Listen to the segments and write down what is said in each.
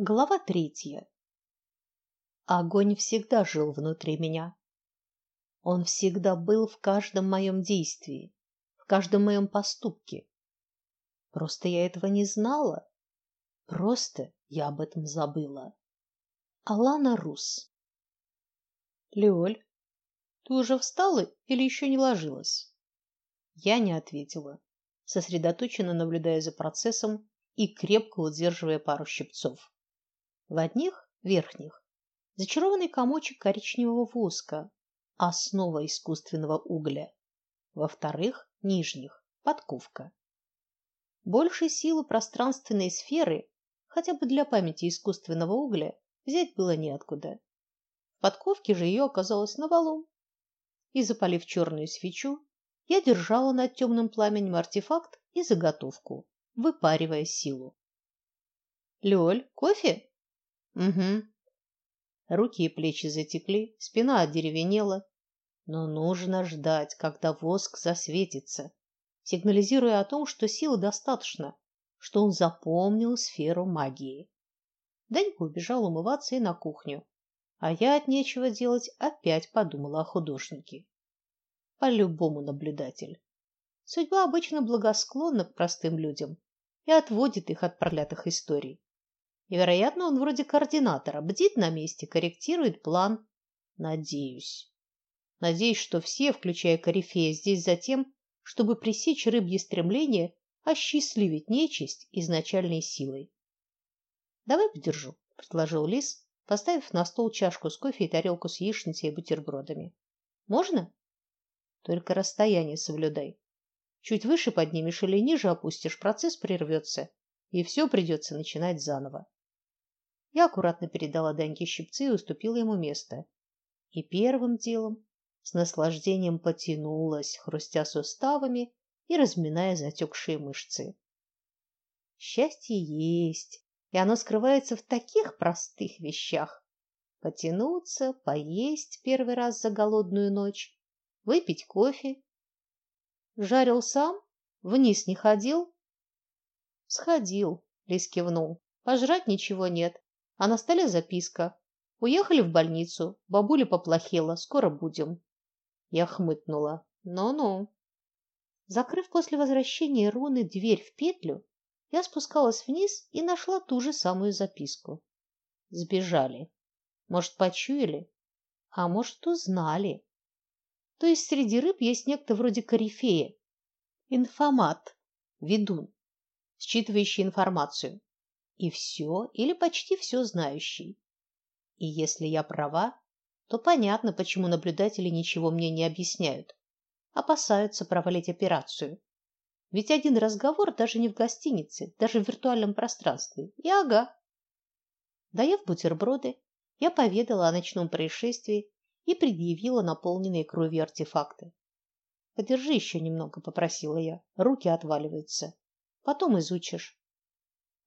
Глава третья. Огонь всегда жил внутри меня. Он всегда был в каждом моем действии, в каждом моем поступке. Просто я этого не знала. Просто я об этом забыла. Алана Рус. Лёль, ты уже встала или еще не ложилась? Я не ответила, сосредоточенно наблюдая за процессом и крепко удерживая пару щипцов. В одних, верхних, зачарованный комочек коричневого воска, основа искусственного угля. Во вторых, нижних, подковка. Больше силы пространственной сферы, хотя бы для памяти искусственного угля, взять было неоткуда. В подковке же ее оказалось навалом. И запалив черную свечу, я держала над темным пламенем артефакт и заготовку, выпаривая силу. Лёль, кофе? Угу. Руки и плечи затекли, спина одеревенела, но нужно ждать, когда воск засветится, сигнализируя о том, что силы достаточно, что он запомнил сферу магии. Данька убежал умываться и на кухню, а я от нечего делать опять подумала о художнике. По-любому наблюдатель. Судьба обычно благосклонна к простым людям и отводит их от проклятых историй. И, вероятно, он вроде координатора, бдит на месте, корректирует план. Надеюсь. Надеюсь, что все, включая корифея, здесь за тем, чтобы пресечь рыбье стремление осчастливить нечисть изначальной силой. Давай подержу, предложил Лис, поставив на стол чашку с кофе и тарелку с яичницей и бутербродами. Можно? Только расстояние соблюдай. Чуть выше поднимешь или ниже опустишь, процесс прервется, и все придется начинать заново. Я аккуратно передала Даньке щипцы и уступила ему место. И первым делом с наслаждением потянулась, хрустя суставами и разминая затекшие мышцы. Счастье есть, и оно скрывается в таких простых вещах: потянуться, поесть первый раз за голодную ночь, выпить кофе. Жарил сам, вниз не ходил. Сходил, Лис кивнул. Пожрать ничего нет, а на столе записка. Уехали в больницу. Бабуля поплохела, скоро будем. Я хмыкнула. Ну-ну. Закрыв после возвращения руны дверь в петлю, я спускалась вниз и нашла ту же самую записку. Сбежали. Может, почуяли, а может, узнали. То есть среди рыб есть некто вроде корифея, информат, ведун, считывающий информацию и все или почти все знающий. И если я права, то понятно, почему наблюдатели ничего мне не объясняют, опасаются провалить операцию. Ведь один разговор даже не в гостинице, даже в виртуальном пространстве. И ага. Доев бутерброды, я поведала о ночном происшествии и предъявила наполненные кровью артефакты. Подержи еще немного, попросила я. Руки отваливаются. Потом изучишь.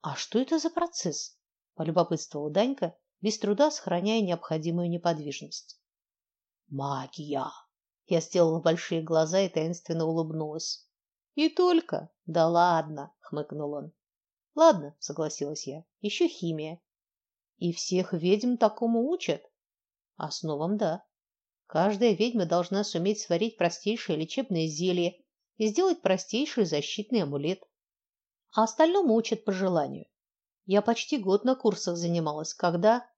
А что это за процесс? полюбопытствовал Данька, без труда сохраняя необходимую неподвижность. Магия. Я сделала большие глаза и таинственно улыбнулась. И только. Да ладно, хмыкнул он. Ладно, согласилась я. Еще химия. И всех ведьм такому учат? Основам да. Каждая ведьма должна суметь сварить простейшее лечебное зелье и сделать простейший защитный амулет а остальному учат по желанию. Я почти год на курсах занималась, когда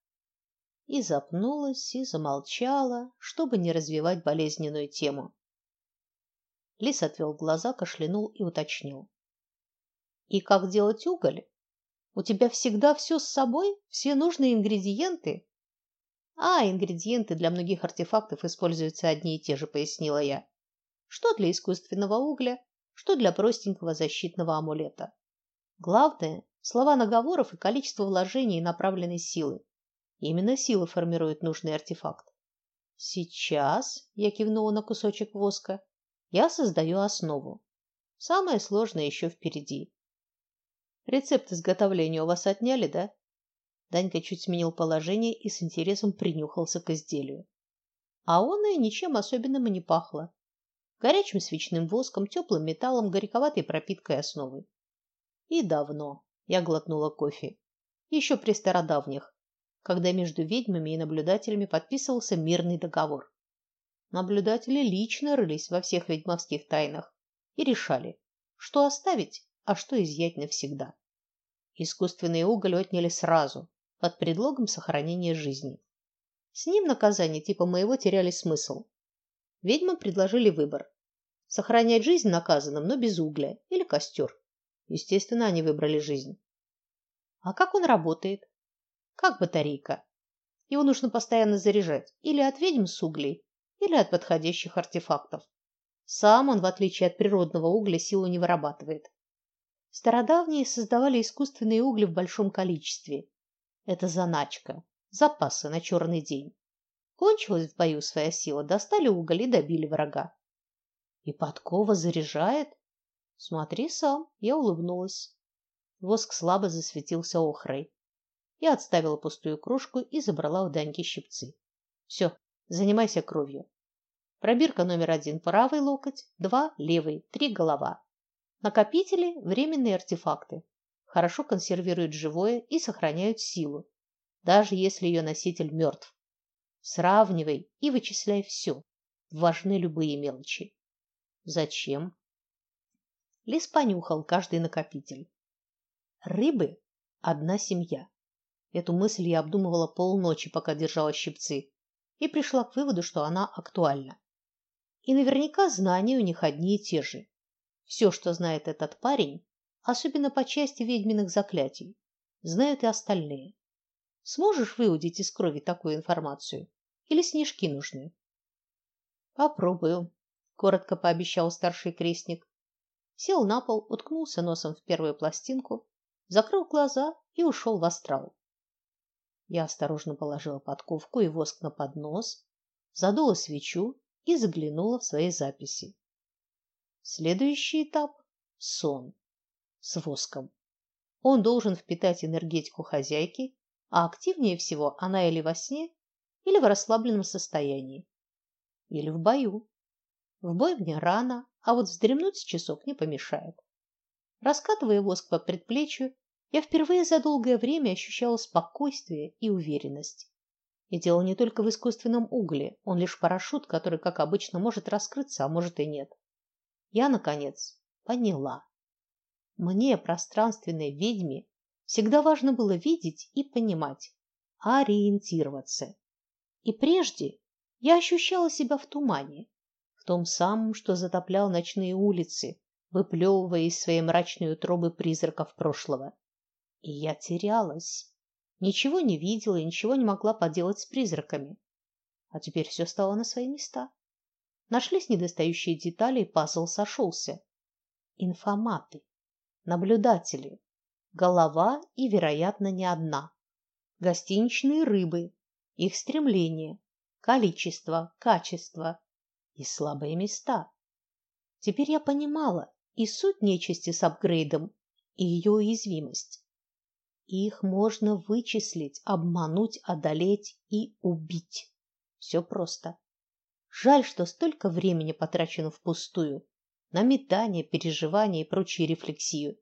и запнулась, и замолчала, чтобы не развивать болезненную тему. Лис отвел глаза, кашлянул и уточнил: "И как делать уголь? У тебя всегда все с собой, все нужные ингредиенты?" "А, ингредиенты для многих артефактов используются одни и те же", пояснила я. "Что для искусственного угля, что для простенького защитного амулета. Главное слова наговоров и количество вложений и направленной силы. Именно сила формирует нужный артефакт. Сейчас, я кивнула на кусочек воска, я создаю основу. Самое сложное еще впереди. Рецепт изготовления у вас отняли, да? Данька чуть сменил положение и с интересом принюхался к изделию. А он и ничем особенным и не пахло. Горячим свечным воском, теплым металлом, горьковатой пропиткой основы. И давно. Я глотнула кофе. еще при стародавних, когда между ведьмами и наблюдателями подписывался мирный договор. Наблюдатели лично рылись во всех ведьмовских тайнах и решали, что оставить, а что изъять навсегда. Искусственный уголь отняли сразу, под предлогом сохранения жизни. С ним наказания типа моего теряли смысл. Ведьмам предложили выбор: сохранять жизнь наказанным, но без угля, или костер. Естественно, они выбрали жизнь. А как он работает? Как батарейка. Его нужно постоянно заряжать или от ведьм с углей, или от подходящих артефактов. Сам он, в отличие от природного угля, силу не вырабатывает. Стародавние создавали искусственные угли в большом количестве. Это заначка, запасы на черный день. Кончилась в бою своя сила, достали уголь и добили врага. И подкова заряжает? Смотри сам, я улыбнулась. Воск слабо засветился охрой. Я отставила пустую кружку и забрала у Даньки щипцы. Все, занимайся кровью. Пробирка номер один правый локоть, два левый, три голова. Накопители временные артефакты. Хорошо консервируют живое и сохраняют силу, даже если ее носитель мертв. Сравнивай и вычисляй все. Важны любые мелочи. Зачем? Лис понюхал каждый накопитель. Рыбы одна семья. Эту мысль я обдумывала полночи, пока держала щипцы, и пришла к выводу, что она актуальна. И наверняка знания у них одни и те же. Все, что знает этот парень, особенно по части ведьминых заклятий, знают и остальные. Сможешь выудить из крови такую информацию или снежки нужны? Попробую, коротко пообещал старший крестник. Сел на пол, уткнулся носом в первую пластинку, закрыл глаза и ушел в астрал. Я осторожно положила подковку и воск на поднос, задула свечу и заглянула в свои записи. Следующий этап сон с воском. Он должен впитать энергетику хозяйки, а активнее всего она или во сне, или в расслабленном состоянии, или в бою. В бой мне рано, а вот вздремнуть часок не помешает. Раскатывая воск по предплечью, я впервые за долгое время ощущала спокойствие и уверенность. И дело не только в искусственном угле, он лишь парашют, который, как обычно, может раскрыться, а может и нет. Я наконец поняла. Мне, пространственной ведьме, всегда важно было видеть и понимать, ориентироваться. И прежде я ощущала себя в тумане, том самом, что затоплял ночные улицы, выплевывая из своей мрачной утробы призраков прошлого. И я терялась. Ничего не видела и ничего не могла поделать с призраками. А теперь все стало на свои места. Нашлись недостающие детали, и пазл сошелся. Информаты, наблюдатели, голова и, вероятно, не одна. Гостиничные рыбы, их стремление, количество, качество и слабые места. Теперь я понимала и суть нечисти с апгрейдом, и ее уязвимость. Их можно вычислить, обмануть, одолеть и убить. Все просто. Жаль, что столько времени потрачено впустую на метание, переживания и прочую рефлексию.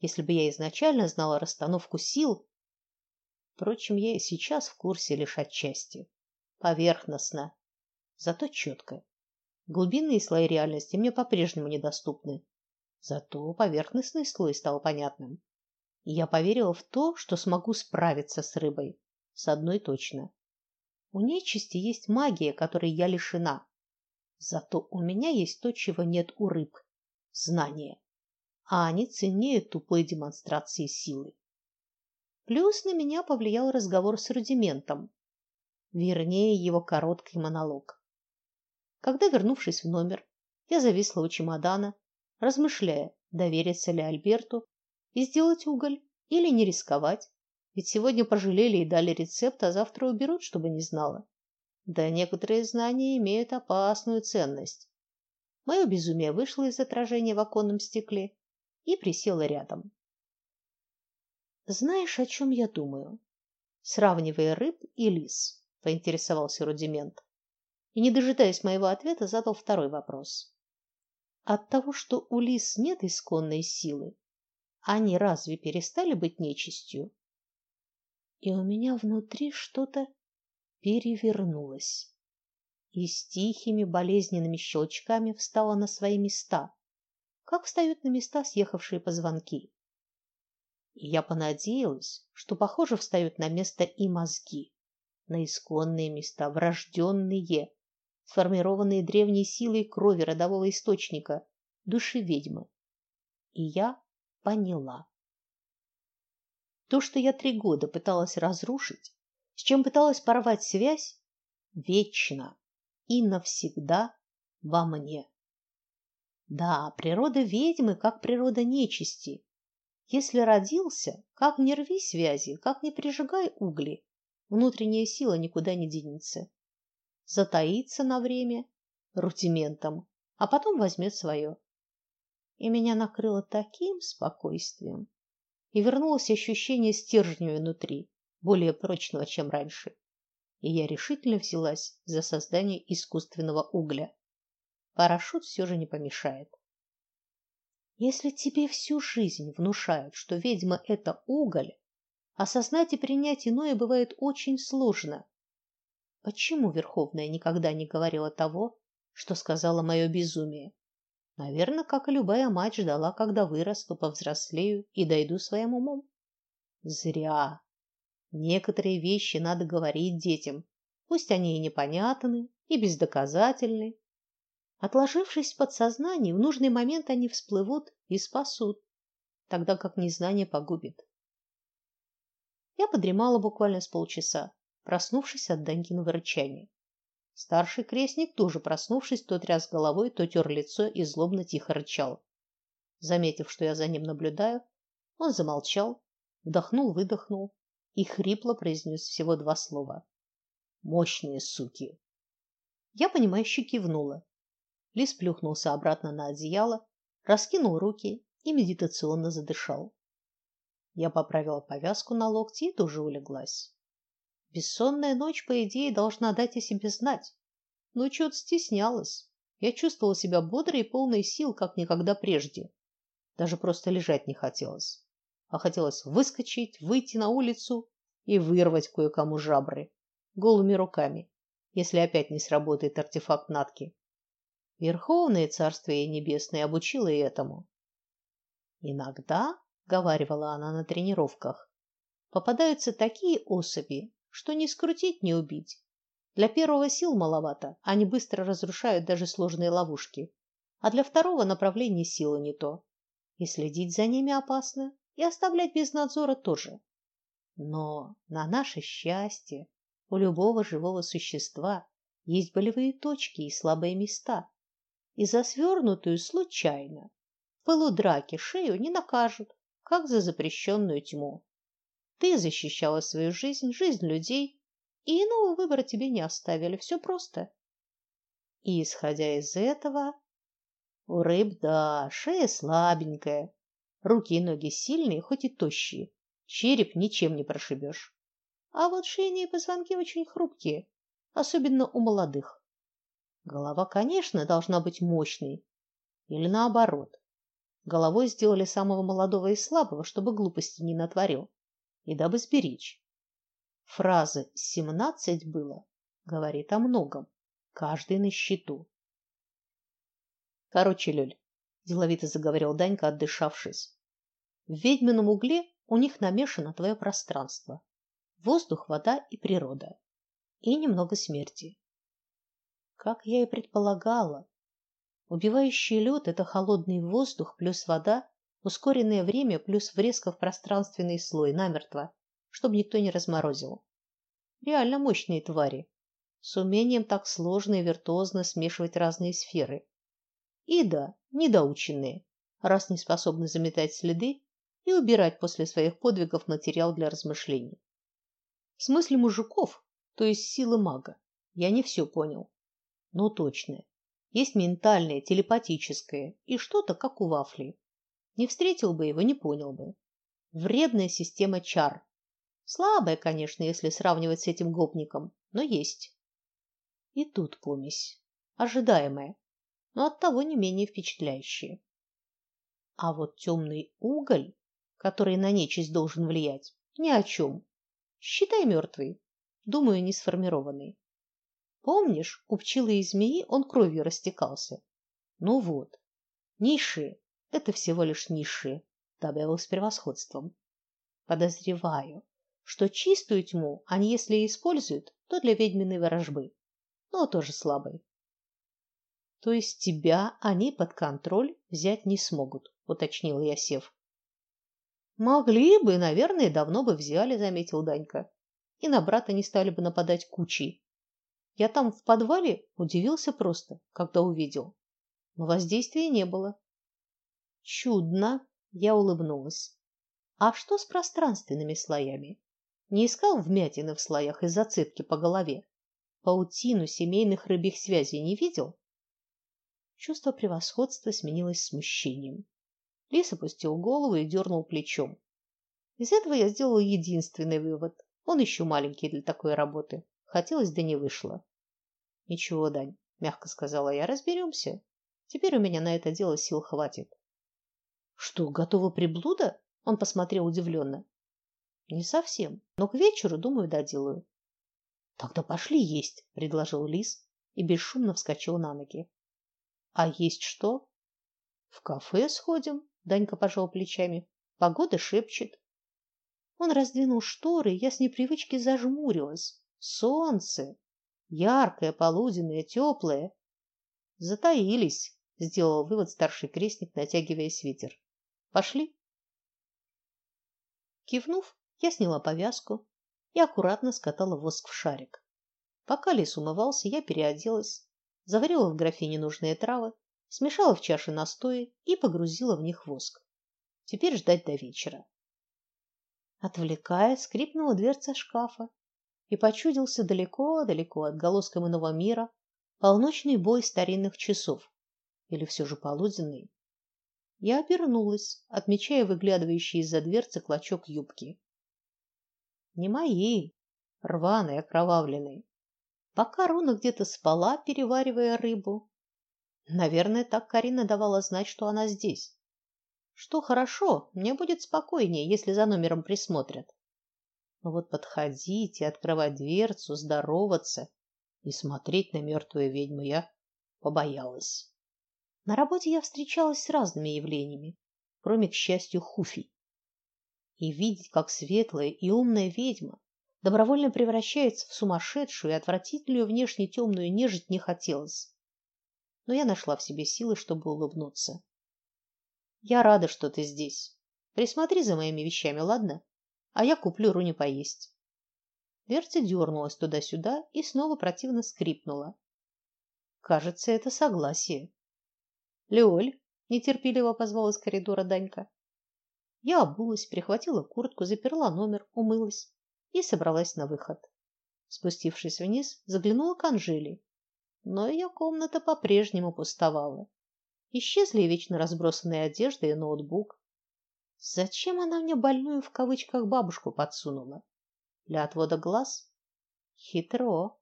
Если бы я изначально знала расстановку сил, впрочем, я и сейчас в курсе лишь отчасти, поверхностно, зато четко. Глубинные слои реальности мне по-прежнему недоступны. Зато поверхностный слой стал понятным и я поверила в то, что смогу справиться с рыбой. С одной точно. У нечисти есть магия, которой я лишена. Зато у меня есть то, чего нет у рыб знания. А они ценнее тупой демонстрации силы. Плюс на меня повлиял разговор с рудиментом, вернее, его короткий монолог. Когда, вернувшись в номер, я зависла у чемодана, размышляя, довериться ли Альберту и сделать уголь или не рисковать. Ведь сегодня пожалели и дали рецепт, а завтра уберут, чтобы не знала. Да некоторые знания имеют опасную ценность. Мое безумие вышло из отражения в оконном стекле и присело рядом. Знаешь, о чем я думаю? Сравнивая рыб и лис, поинтересовался Рудимент. И не дожидаясь моего ответа, задал второй вопрос. От того, что у лис нет исконной силы, они разве перестали быть нечистью? и у меня внутри что-то перевернулось и с тихими болезненными щелчками встала на свои места, как встают на места съехавшие позвонки. И я понадеялась, что, похоже, встают на место и мозги, на исконные места, врожденные, сформированные древней силой крови родового источника, души ведьмы. И я поняла. То, что я три года пыталась разрушить, с чем пыталась порвать связь, вечно и навсегда во мне. Да, природа ведьмы как природа нечисти. Если родился, как не рви связи, как не прижигай угли, внутренняя сила никуда не денется. Затаится на время рутиментом, а потом возьмет свое. И меня накрыло таким спокойствием, и вернулось ощущение стержня внутри, более прочного, чем раньше и я решительно взялась за создание искусственного угля. Парашют все же не помешает. Если тебе всю жизнь внушают, что ведьма это уголь, осознать и принять иное бывает очень сложно. Почему Верховная никогда не говорила того, что сказала мое безумие? Наверное, как и любая мать ждала, когда вырасту, повзрослею и дойду своим умом. Зря. Некоторые вещи надо говорить детям, пусть они и непонятны, и бездоказательны. Отложившись в подсознании, в нужный момент они всплывут и спасут, тогда как незнание погубит. Я подремала буквально с полчаса, проснувшись от Данькиного рычания. Старший крестник, тоже проснувшись, то тряс головой, то тер лицо и злобно тихо рычал. Заметив, что я за ним наблюдаю, он замолчал, вдохнул-выдохнул и хрипло произнес всего два слова. Мощные суки. Я понимающе кивнула. Лис плюхнулся обратно на одеяло, раскинул руки и медитационно задышал. Я поправила повязку на локте и тоже улеглась. Бессонная ночь, по идее, должна дать о себе знать, но чуть стеснялась. Я чувствовала себя бодрой и полной сил, как никогда прежде. Даже просто лежать не хотелось а хотелось выскочить, выйти на улицу и вырвать кое-кому жабры голыми руками, если опять не сработает артефакт Натки. Верховное Царствие Небесное обучило и этому. Иногда, говаривала она на тренировках, попадаются такие особи, что не скрутить, не убить. Для первого сил маловато, они быстро разрушают даже сложные ловушки, а для второго направления силы не то. И следить за ними опасно и оставлять без надзора тоже. Но на наше счастье у любого живого существа есть болевые точки и слабые места. И за свернутую случайно в пылу драки шею не накажут, как за запрещенную тьму. Ты защищала свою жизнь, жизнь людей, и иного выбора тебе не оставили. Все просто. И исходя из этого, у рыб да, шея слабенькая, Руки и ноги сильные, хоть и тощие. Череп ничем не прошибешь. А вот шейные позвонки очень хрупкие, особенно у молодых. Голова, конечно, должна быть мощной, или наоборот. Головой сделали самого молодого и слабого, чтобы глупости не натворил, и дабы сберечь. Фраза «семнадцать было» говорит о многом. Каждый на счету. Короче, Лёль, деловито заговорил Данька, отдышавшись. В ведьмином угле у них намешано твое пространство: воздух, вода и природа, и немного смерти. Как я и предполагала, убивающий лед – это холодный воздух плюс вода, ускоренное время плюс врезка в пространственный слой намертво, чтобы никто не разморозил. Реально мощные твари, с умением так сложно и виртуозно смешивать разные сферы. И да, недоученные, раз не способны заметать следы и убирать после своих подвигов материал для размышлений. В смысле мужиков, то есть силы мага, я не все понял. Но точно. Есть ментальное, телепатическое и что-то как у вафли. Не встретил бы его, не понял бы. Вредная система чар. Слабая, конечно, если сравнивать с этим гопником, но есть. И тут помесь, ожидаемая, но оттого не менее впечатляющая. А вот темный уголь который на нечисть должен влиять, ни о чем. Считай мертвый. Думаю, не сформированный. Помнишь, у пчелы и змеи он кровью растекался? Ну вот. Низшие – это всего лишь низшие, добавил с превосходством. Подозреваю, что чистую тьму они, если и используют, то для ведьминой ворожбы, но тоже слабой. То есть тебя они под контроль взять не смогут, уточнил я, сев. Могли бы, наверное, давно бы взяли, заметил Данька. И на брата не стали бы нападать кучей. Я там в подвале удивился просто, когда увидел. Но воздействия не было. Чудно, я улыбнулась. А что с пространственными слоями? Не искал вмятины в слоях и зацепки по голове? Паутину семейных рыбьих связей не видел? Чувство превосходства сменилось смущением. Лис опустил голову и дернул плечом. Из этого я сделал единственный вывод. Он еще маленький для такой работы. Хотелось, да не вышло. Ничего, Дань, мягко сказала я, разберемся. Теперь у меня на это дело сил хватит. Что, готова приблуда? Он посмотрел удивленно. Не совсем, но к вечеру, думаю, доделаю. Тогда пошли есть, предложил Лис и бесшумно вскочил на ноги. А есть что? В кафе сходим, Данька пожал плечами. Погода шепчет. Он раздвинул шторы, я с непривычки зажмурилась. Солнце, яркое, полуденное, теплое. Затаились, сделал вывод старший крестник, натягивая свитер. Пошли. Кивнув, я сняла повязку и аккуратно скатала воск в шарик. Пока лис умывался, я переоделась, заварила в графине нужные травы, смешала в чаше настои и погрузила в них воск. Теперь ждать до вечера. Отвлекая, скрипнула дверца шкафа, и почудился далеко-далеко отголоском иного мира полночный бой старинных часов или все же полуденный. Я обернулась, отмечая выглядывающий из-за дверцы клочок юбки. Не мои, рваный, окровавленный. Пока Руна где-то спала, переваривая рыбу. Наверное, так Карина давала знать, что она здесь. Что хорошо, мне будет спокойнее, если за номером присмотрят. Но вот подходить и открывать дверцу, здороваться и смотреть на мертвую ведьму я побоялась. На работе я встречалась с разными явлениями, кроме, к счастью, хуфий. И видеть, как светлая и умная ведьма добровольно превращается в сумасшедшую и отвратительную внешне темную нежить, не хотелось. Но я нашла в себе силы, чтобы улыбнуться. Я рада, что ты здесь. Присмотри за моими вещами, ладно? а я куплю Руне поесть. Дверца дернулась туда-сюда и снова противно скрипнула. Кажется, это согласие. Леоль нетерпеливо позвала из коридора Данька. Я обулась, прихватила куртку, заперла номер, умылась и собралась на выход. Спустившись вниз, заглянула к Анжели, но ее комната по-прежнему пустовала. Исчезли вечно разбросанные одежда и ноутбук. Зачем она мне больную в кавычках бабушку подсунула? Для отвода глаз? Хитро.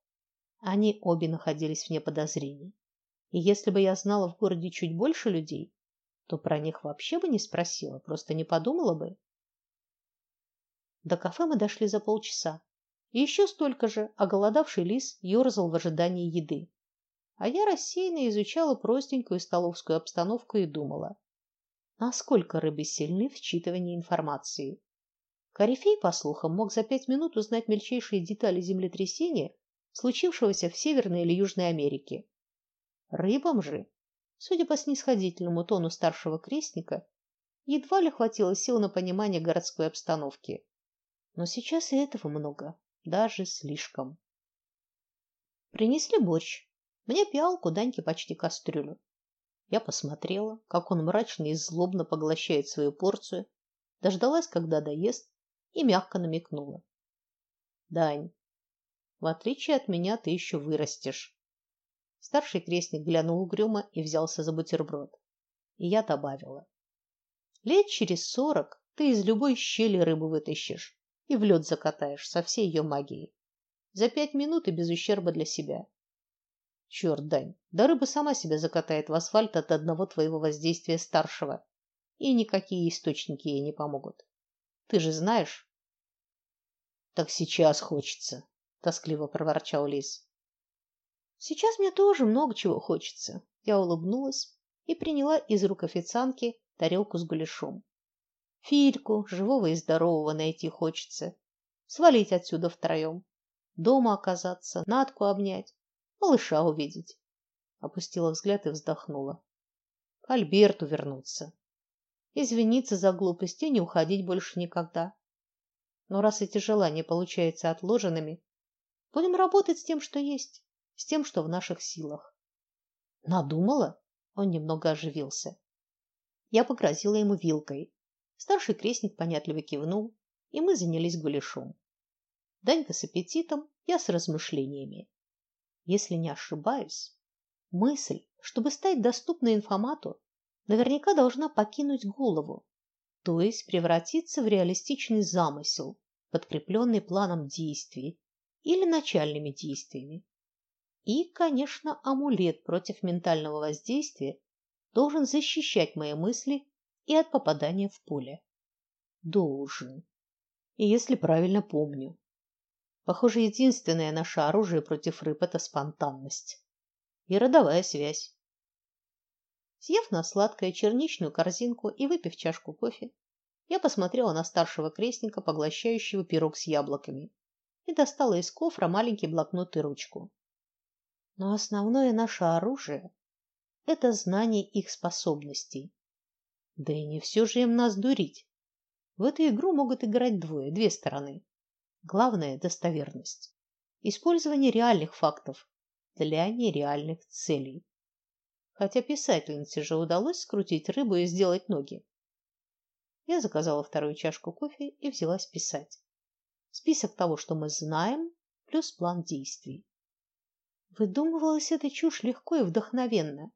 Они обе находились вне подозрений. И если бы я знала в городе чуть больше людей, то про них вообще бы не спросила, просто не подумала бы. До кафе мы дошли за полчаса. И еще столько же оголодавший лис ерзал в ожидании еды. А я рассеянно изучала простенькую столовскую обстановку и думала: насколько рыбы сильны в считывании информации. Корифей, по слухам, мог за пять минут узнать мельчайшие детали землетрясения, случившегося в Северной или Южной Америке. Рыбам же, судя по снисходительному тону старшего крестника, едва ли хватило сил на понимание городской обстановки. Но сейчас и этого много, даже слишком. Принесли борщ. Мне пиалку, Даньке почти кастрюлю. Я посмотрела, как он мрачно и злобно поглощает свою порцию, дождалась, когда доест, и мягко намекнула: "Дань, в отличие от меня, ты еще вырастешь". Старший крестник глянул угрюмо и взялся за бутерброд. И я добавила: "Лет через сорок ты из любой щели рыбу вытащишь и в лед закатаешь со всей ее магией. За пять минут и без ущерба для себя. Черт, Дань, да рыба сама себя закатает в асфальт от одного твоего воздействия старшего, и никакие источники ей не помогут. Ты же знаешь. Так сейчас хочется, тоскливо проворчал Лис. Сейчас мне тоже много чего хочется. Я улыбнулась и приняла из рук официантки тарелку с гуляшом. Фильку, живого и здорового найти хочется. Свалить отсюда втроем. Дома оказаться, Натку обнять, малыша увидеть. Опустила взгляд и вздохнула. К Альберту вернуться. Извиниться за глупость и не уходить больше никогда. Но раз эти желания получаются отложенными, будем работать с тем, что есть, с тем, что в наших силах. Надумала? Он немного оживился. Я погрозила ему вилкой. Старший крестник понятливо кивнул, и мы занялись гуляшом. Данька с аппетитом, я с размышлениями. Если не ошибаюсь, мысль, чтобы стать доступной информату, наверняка должна покинуть голову, то есть превратиться в реалистичный замысел, подкрепленный планом действий или начальными действиями. И, конечно, амулет против ментального воздействия должен защищать мои мысли и от попадания в поле. Должен. И если правильно помню. Похоже, единственное наше оружие против рыб это спонтанность и родовая связь. Съев на сладкое черничную корзинку и выпив чашку кофе, я посмотрела на старшего крестника, поглощающего пирог с яблоками, и достала из кофра маленький блокнот и ручку. Но основное наше оружие это знание их способностей. Да и не все же им нас дурить. В эту игру могут играть двое, две стороны. Главное достоверность. Использование реальных фактов для нереальных целей. Хотя писательнице же удалось скрутить рыбу и сделать ноги. Я заказала вторую чашку кофе и взялась писать. Список того, что мы знаем, плюс план действий. Выдумывалась эта чушь легко и вдохновенно.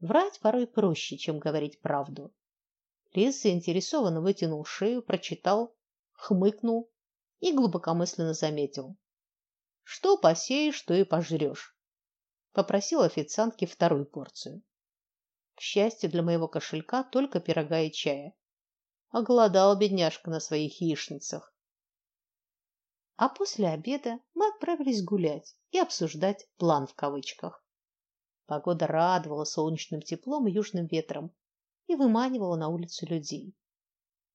Врать порой проще, чем говорить правду. Лис заинтересованно вытянул шею, прочитал, хмыкнул и глубокомысленно заметил: "Что посеешь, то и пожрешь". Попросил официантки вторую порцию. К счастью для моего кошелька, только пирога и чая. Оголодал бедняжка на своих яичницах. А после обеда мы отправились гулять и обсуждать план в кавычках. Погода радовала солнечным теплом и южным ветром и выманивала на улицу людей.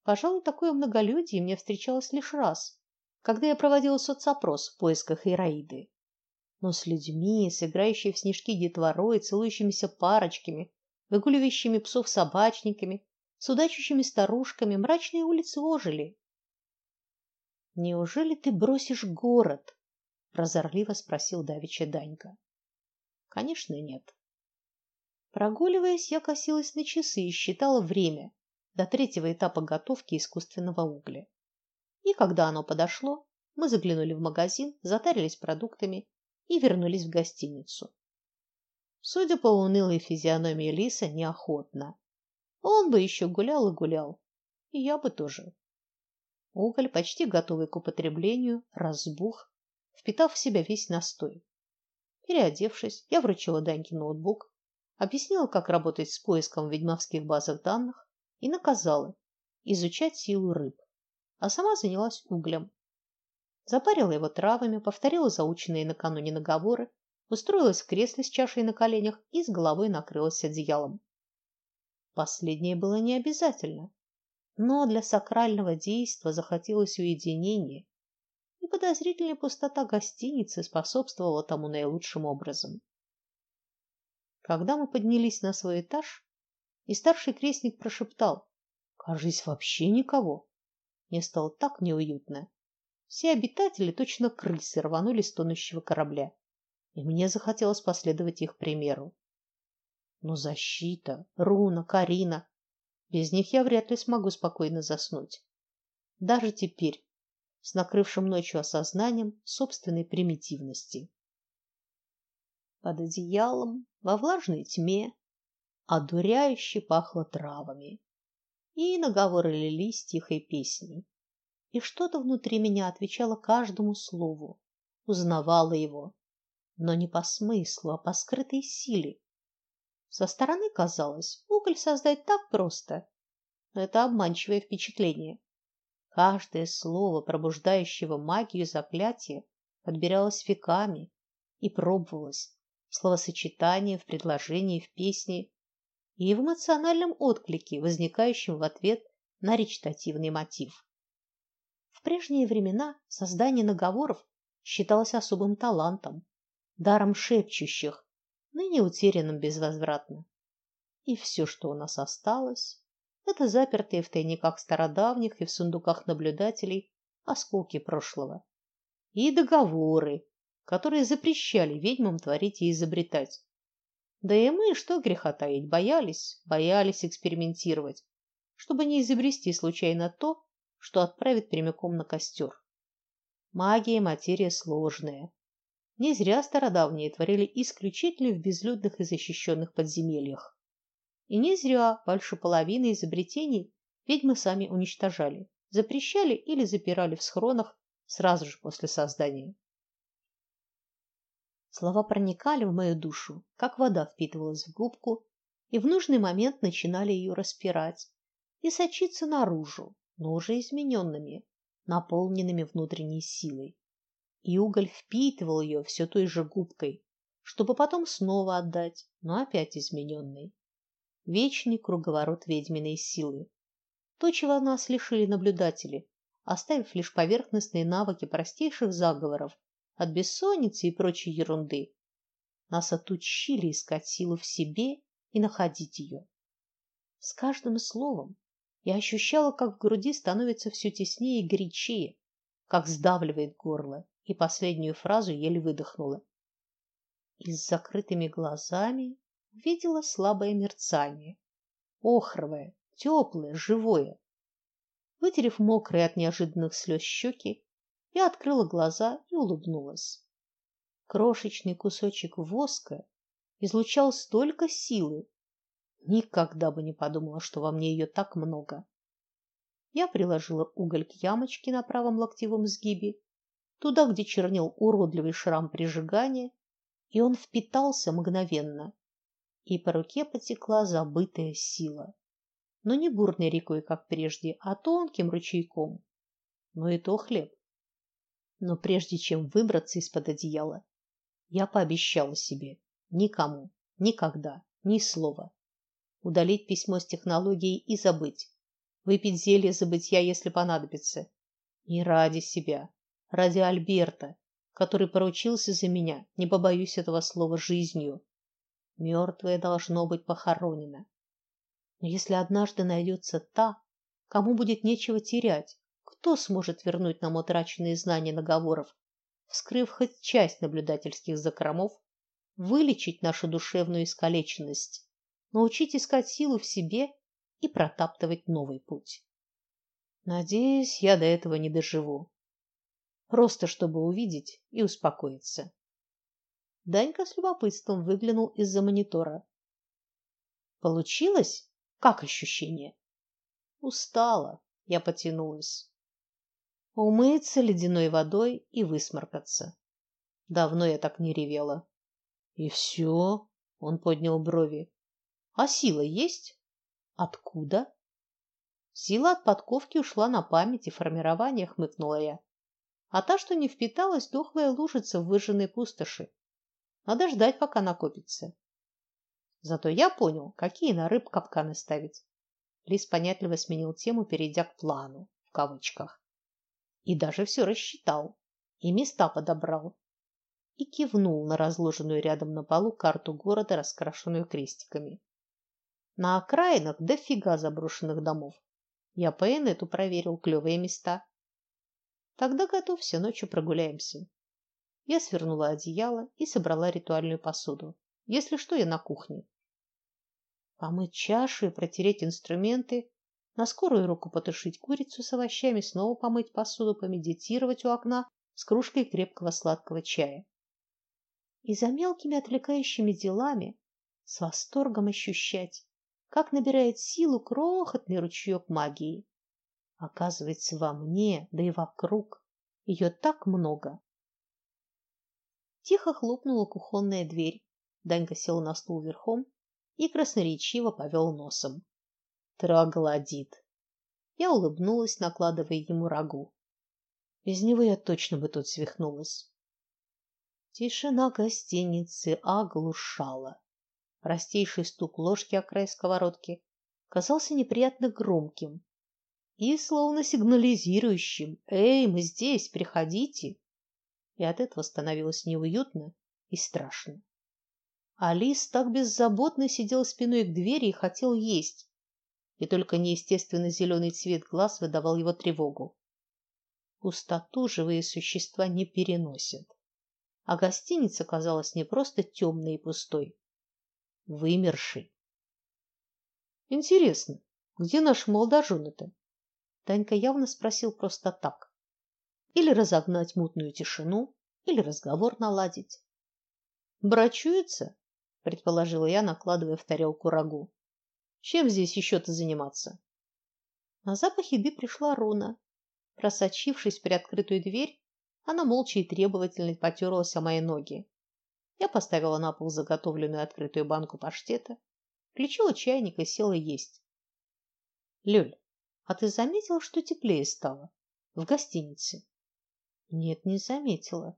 Пожалуй, такое многолюдие мне встречалось лишь раз, когда я проводила соцопрос в поисках Ираиды. Но с людьми, с играющей в снежки детворой, целующимися парочками, выгуливающими псов собачниками, судачащими старушками, мрачные улицы ожили. Неужели ты бросишь город? прозорливо спросил давеча Данька. Конечно, нет. Прогуливаясь, я косилась на часы и считала время до третьего этапа готовки искусственного угля. И когда оно подошло, мы заглянули в магазин, затарились продуктами и вернулись в гостиницу. Судя по унылой физиономии Лиса, неохотно. Он бы еще гулял и гулял, и я бы тоже. Уголь, почти готовый к употреблению, разбух, впитав в себя весь настой. Переодевшись, я вручила Даньке ноутбук, объяснила, как работать с поиском в ведьмовских базах данных и наказала изучать силу рыб, а сама занялась углем. Запарила его травами, повторила заученные накануне наговоры, устроилась в кресле с чашей на коленях и с головой накрылась одеялом. Последнее было не обязательно но для сакрального действа захотелось уединения, и подозрительная пустота гостиницы способствовала тому наилучшим образом. Когда мы поднялись на свой этаж, и старший крестник прошептал: "Кажись, вообще никого". Мне стало так неуютно. Все обитатели, точно крысы, рванули с тонущего корабля, и мне захотелось последовать их примеру. Но защита, Руна, Карина без них я вряд ли смогу спокойно заснуть. Даже теперь, с накрывшим ночью осознанием собственной примитивности. Под одеялом, во влажной тьме, одуряюще пахло травами, и наговоры лились тихой песней. И что-то внутри меня отвечало каждому слову, узнавало его, но не по смыслу, а по скрытой силе, со стороны казалось, уголь создать так просто, но это обманчивое впечатление. Каждое слово пробуждающего магию заклятия подбиралось веками и пробовалось в словосочетании, в предложении, в песне и в эмоциональном отклике, возникающем в ответ на речитативный мотив. В прежние времена создание наговоров считалось особым талантом, даром шепчущих, ныне утерянным безвозвратно. И все, что у нас осталось, это запертые в тайниках стародавних и в сундуках наблюдателей осколки прошлого. И договоры, которые запрещали ведьмам творить и изобретать. Да и мы, что греха таить, боялись, боялись экспериментировать, чтобы не изобрести случайно то, что отправит прямиком на костер. Магия материя сложная. Не зря стародавние творили исключительно в безлюдных и защищенных подземельях. И не зря больше половины изобретений ведьмы сами уничтожали, запрещали или запирали в схронах сразу же после создания. Слова проникали в мою душу, как вода впитывалась в губку, и в нужный момент начинали ее распирать и сочиться наружу, но уже измененными, наполненными внутренней силой. И уголь впитывал ее все той же губкой, чтобы потом снова отдать, но опять измененной вечный круговорот ведьминой силы. То, чего нас лишили наблюдатели, оставив лишь поверхностные навыки простейших заговоров от бессонницы и прочей ерунды. Нас отучили искать силу в себе и находить ее. С каждым словом я ощущала, как в груди становится все теснее и горячее, как сдавливает горло, и последнюю фразу еле выдохнула. И с закрытыми глазами увидела слабое мерцание, охровое, теплое, живое. Вытерев мокрые от неожиданных слез щеки, я открыла глаза и улыбнулась. Крошечный кусочек воска излучал столько силы, никогда бы не подумала, что во мне ее так много. Я приложила уголь к ямочке на правом локтевом сгибе, туда, где чернел уродливый шрам прижигания, и он впитался мгновенно и по руке потекла забытая сила. Но не бурной рекой, как прежде, а тонким ручейком. Но и то хлеб. Но прежде чем выбраться из-под одеяла, я пообещала себе никому, никогда, ни слова. Удалить письмо с технологией и забыть. Выпить зелье забытья, если понадобится. Не ради себя, ради Альберта, который поручился за меня, не побоюсь этого слова, жизнью. Мертвое должно быть похоронено. Но если однажды найдется та, кому будет нечего терять, кто сможет вернуть нам утраченные знания наговоров, вскрыв хоть часть наблюдательских закромов, вылечить нашу душевную искалеченность, научить искать силу в себе и протаптывать новый путь. Надеюсь, я до этого не доживу. Просто чтобы увидеть и успокоиться. Данька с любопытством выглянул из-за монитора. Получилось? Как ощущение? Устала, я потянулась. Умыться ледяной водой и высморкаться. Давно я так не ревела. И все? Он поднял брови. А сила есть? Откуда? Сила от подковки ушла на память и формирование, хмыкнула я. А та, что не впиталась, дохлая лужица в выжженной пустоши. Надо ждать, пока накопится. Зато я понял, какие на рыб капканы ставить. Лис понятливо сменил тему, перейдя к плану в кавычках. И даже все рассчитал, и места подобрал. И кивнул на разложенную рядом на полу карту города, раскрашенную крестиками. На окраинах дофига заброшенных домов. Я по инету проверил клевые места. Тогда готовься, ночью прогуляемся. Я свернула одеяло и собрала ритуальную посуду. Если что, я на кухне. Помыть чашу и протереть инструменты, на скорую руку потушить курицу с овощами, снова помыть посуду, помедитировать у окна с кружкой крепкого сладкого чая. И за мелкими отвлекающими делами с восторгом ощущать, как набирает силу крохотный ручеек магии. Оказывается, во мне, да и вокруг ее так много, Тихо хлопнула кухонная дверь. Данька сел на стул верхом и красноречиво повел носом. Троглодит. Я улыбнулась, накладывая ему рагу. Без него я точно бы тут свихнулась. Тишина гостиницы оглушала. Простейший стук ложки о край сковородки казался неприятно громким и словно сигнализирующим: "Эй, мы здесь, приходите". И от этого становилось неуютно и страшно. Алис так беззаботно сидел спиной к двери и хотел есть, и только неестественно зеленый цвет глаз выдавал его тревогу. Пустоту живые существа не переносят. А гостиница казалась не просто темной и пустой, вымершей. Интересно, где наш молодожены-то? Танька явно спросил просто так. Или разогнать мутную тишину, или разговор наладить. Брачуется? предположила я, накладывая в тарелку рагу. Чем здесь еще-то заниматься? На запах еды пришла Руна. Просочившись в приоткрытую дверь, она молча и требовательно потерлась о мои ноги. Я поставила на пол заготовленную открытую банку паштета, включила чайник и села есть. Лёль, а ты заметила, что теплее стало в гостинице? Нет, не заметила.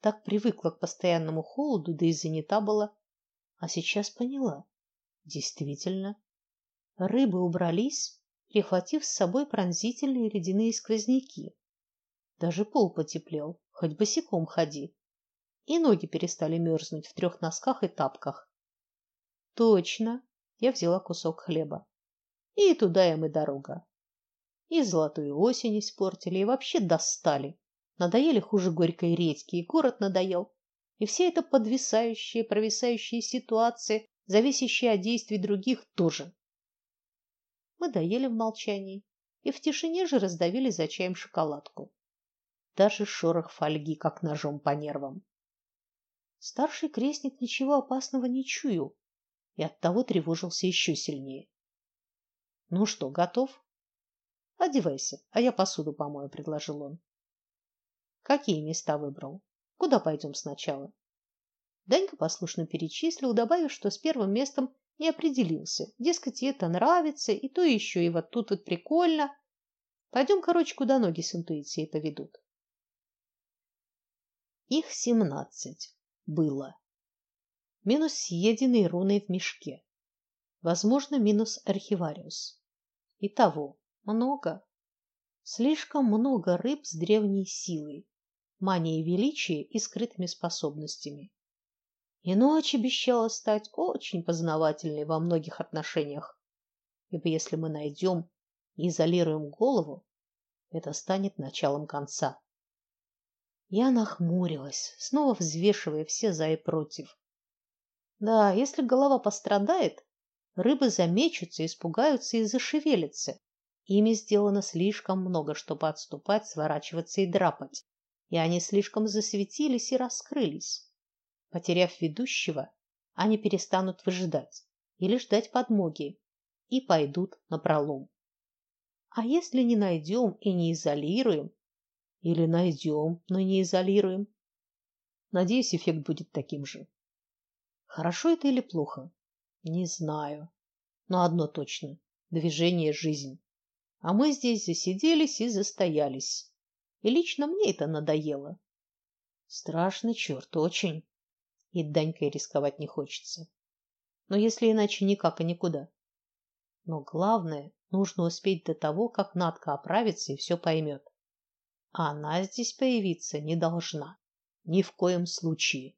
Так привыкла к постоянному холоду, да и занята была. А сейчас поняла. Действительно, рыбы убрались, прихватив с собой пронзительные ледяные сквозняки. Даже пол потеплел, хоть босиком ходи. И ноги перестали мерзнуть в трех носках и тапках. Точно. Я взяла кусок хлеба. И туда им и дорога. И золотую осень испортили, и вообще достали. Надоели хуже горькой редьки, и город надоел. И все это подвисающие, провисающие ситуации, зависящие от действий других, тоже. Мы доели в молчании и в тишине же раздавили за чаем шоколадку. Даже шорох фольги, как ножом по нервам. Старший крестник ничего опасного не чуял и оттого тревожился еще сильнее. Ну что, готов? Одевайся, а я посуду помою, предложил он. Какие места выбрал? Куда пойдем сначала? Данька послушно перечислил, добавив, что с первым местом не определился. Дескать, это нравится, и то еще, и вот тут вот прикольно. Пойдем, короче, куда ноги с интуицией поведут. Их семнадцать было. Минус съеденный руной в мешке. Возможно, минус архивариус. Итого много. Слишком много рыб с древней силой, манией величия и скрытыми способностями. И ночь обещала стать очень познавательной во многих отношениях. Ибо если мы найдем и изолируем голову, это станет началом конца. Я нахмурилась, снова взвешивая все за и против. Да, если голова пострадает, рыбы замечутся, испугаются и зашевелятся. Ими сделано слишком много, чтобы отступать, сворачиваться и драпать. И они слишком засветились и раскрылись. Потеряв ведущего, они перестанут выжидать или ждать подмоги и пойдут на пролом. А если не найдем и не изолируем, или найдем, но не изолируем, надеюсь, эффект будет таким же. Хорошо это или плохо? Не знаю. Но одно точно движение жизнь. А мы здесь засиделись и застоялись. И лично мне это надоело. Страшный черт, очень и Данькой рисковать не хочется. Но если иначе никак и никуда. Но главное, нужно успеть до того, как Надка оправится и все поймет. А она здесь появиться не должна. Ни в коем случае.